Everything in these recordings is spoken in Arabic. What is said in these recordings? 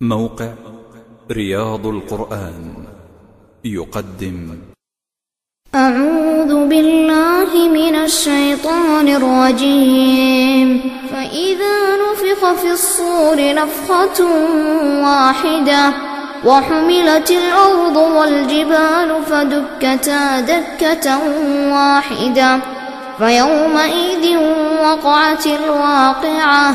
موقع رياض القرآن يقدم. أعوذ بالله من الشيطان الرجيم. فإذا نفخ في الصور نفخة واحدة وحملت الأرض والجبال فدكتا دكة واحدة. فيومئذ وقعت الواقعة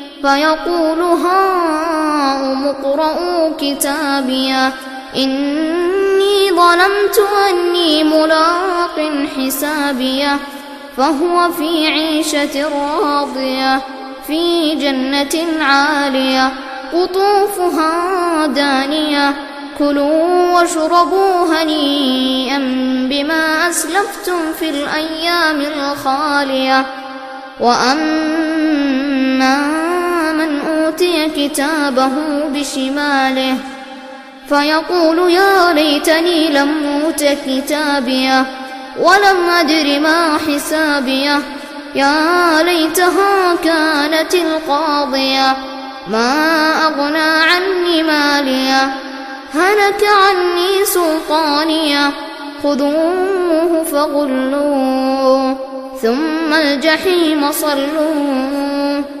فيقول هاؤم اقرءوا كتابيه إني ظننت أني ملاق حسابيه فهو في عيشة راضية في جنة عالية قطوفها دانية كلوا واشربوا هنيئا بما أسلفتم في الأيام الخالية. وأما أوتي كتابه بشماله فيقول يا ليتني لم أوت كتابيه ولم أدر ما حسابيه يا ليتها كانت القاضية ما أغنى عني ماليه هلك عني سلطانيه خذوه فغلوه ثم الجحيم صلوه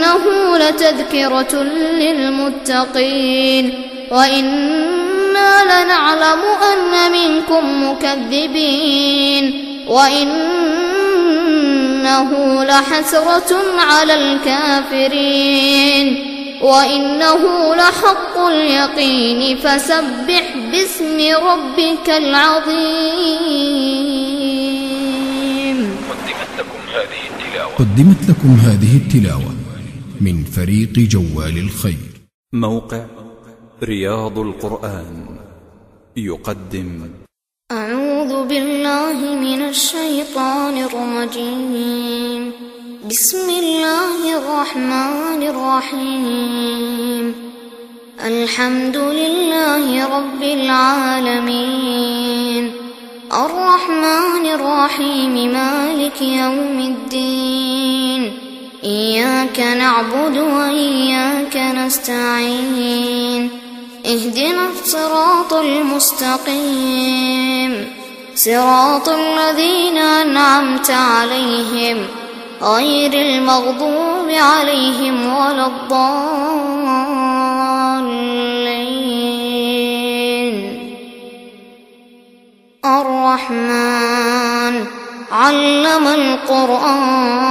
وإنه لتذكرة للمتقين وإنا لنعلم أن منكم مكذبين وإنه لحسرة على الكافرين وإنه لحق اليقين فسبح باسم ربك العظيم قدمت لكم هذه التلاوة. قدمت لكم هذه التلاوة. من فريق جوال الخير. موقع رياض القرآن. يقدم. أعوذ بالله من الشيطان الرجيم. بسم الله الرحمن الرحيم. الحمد لله رب العالمين. الرحمن الرحيم مالك يوم الدين. إياك نعبد وإياك نستعين اهدنا الصراط المستقيم صراط الذين أنعمت عليهم غير المغضوب عليهم ولا الضالين. الرحمن علم القرآن.